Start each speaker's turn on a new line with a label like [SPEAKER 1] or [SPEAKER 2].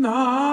[SPEAKER 1] No.